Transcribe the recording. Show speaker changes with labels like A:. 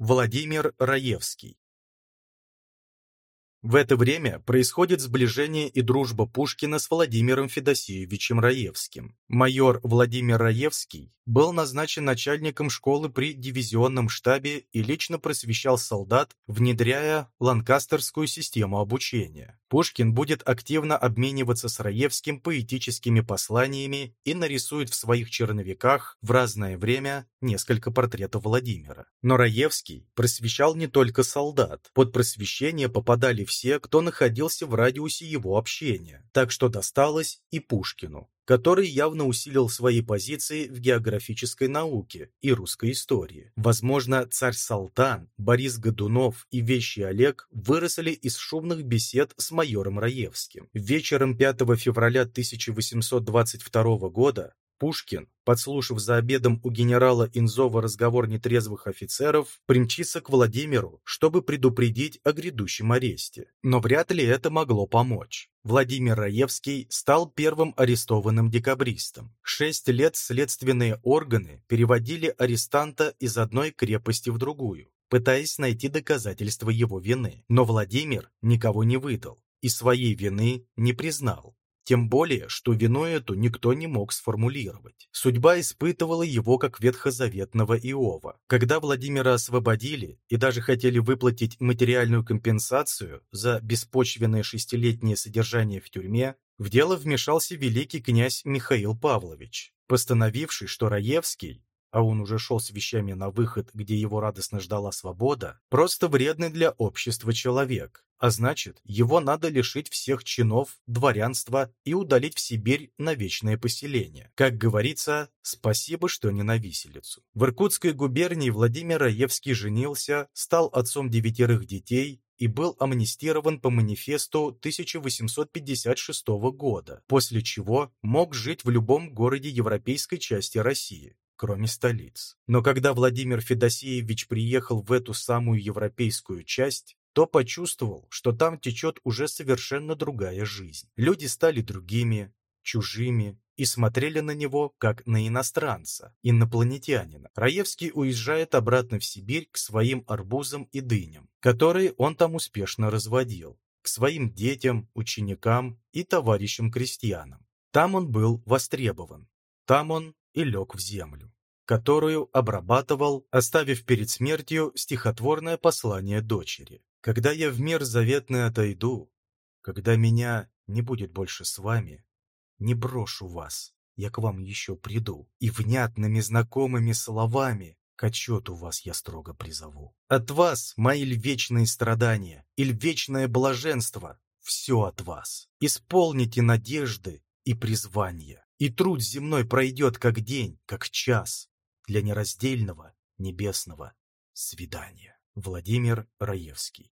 A: Владимир Раевский в это время происходит сближение и дружба Пушкина с Владимиром Федосеевичем Раевским. Майор Владимир Раевский был назначен начальником школы при дивизионном штабе и лично просвещал солдат, внедряя ланкастерскую систему обучения. Пушкин будет активно обмениваться с Раевским поэтическими посланиями и нарисует в своих черновиках в разное время несколько портретов Владимира. Но Раевский просвещал не только солдат. Под просвещение попадали все, кто находился в радиусе его общения, так что досталось и Пушкину который явно усилил свои позиции в географической науке и русской истории. Возможно, царь Салтан, Борис Годунов и Вещий Олег выросли из шумных бесед с майором Раевским. Вечером 5 февраля 1822 года Пушкин, подслушав за обедом у генерала Инзова разговор нетрезвых офицеров, примчится к Владимиру, чтобы предупредить о грядущем аресте. Но вряд ли это могло помочь. Владимир Раевский стал первым арестованным декабристом. Шесть лет следственные органы переводили арестанта из одной крепости в другую, пытаясь найти доказательства его вины. Но Владимир никого не выдал и своей вины не признал. Тем более, что вину эту никто не мог сформулировать. Судьба испытывала его как ветхозаветного Иова. Когда Владимира освободили и даже хотели выплатить материальную компенсацию за беспочвенное шестилетнее содержание в тюрьме, в дело вмешался великий князь Михаил Павлович, постановивший, что Раевский а он уже шел с вещами на выход, где его радостно ждала свобода, просто вредный для общества человек, а значит, его надо лишить всех чинов, дворянства и удалить в Сибирь на вечное поселение. Как говорится, спасибо, что не на виселицу. В Иркутской губернии Владимир Раевский женился, стал отцом девятерых детей, и был амнистирован по манифесту 1856 года, после чего мог жить в любом городе европейской части России кроме столиц. Но когда Владимир Федосеевич приехал в эту самую европейскую часть, то почувствовал, что там течет уже совершенно другая жизнь. Люди стали другими, чужими, и смотрели на него как на иностранца, инопланетянина. Раевский уезжает обратно в Сибирь к своим арбузам и дыням, которые он там успешно разводил, к своим детям, ученикам и товарищам-крестьянам. Там он был востребован, там он и лег в землю, которую обрабатывал, оставив перед смертью стихотворное послание дочери. «Когда я в мир заветный отойду, когда меня не будет больше с вами, не брошу вас, я к вам еще приду, и внятными знакомыми словами к отчету вас я строго призову. От вас мои вечные страдания, или вечное блаженство, все от вас. Исполните надежды и призвания и труд земной пройдет как день, как час для нераздельного небесного свидания. Владимир Раевский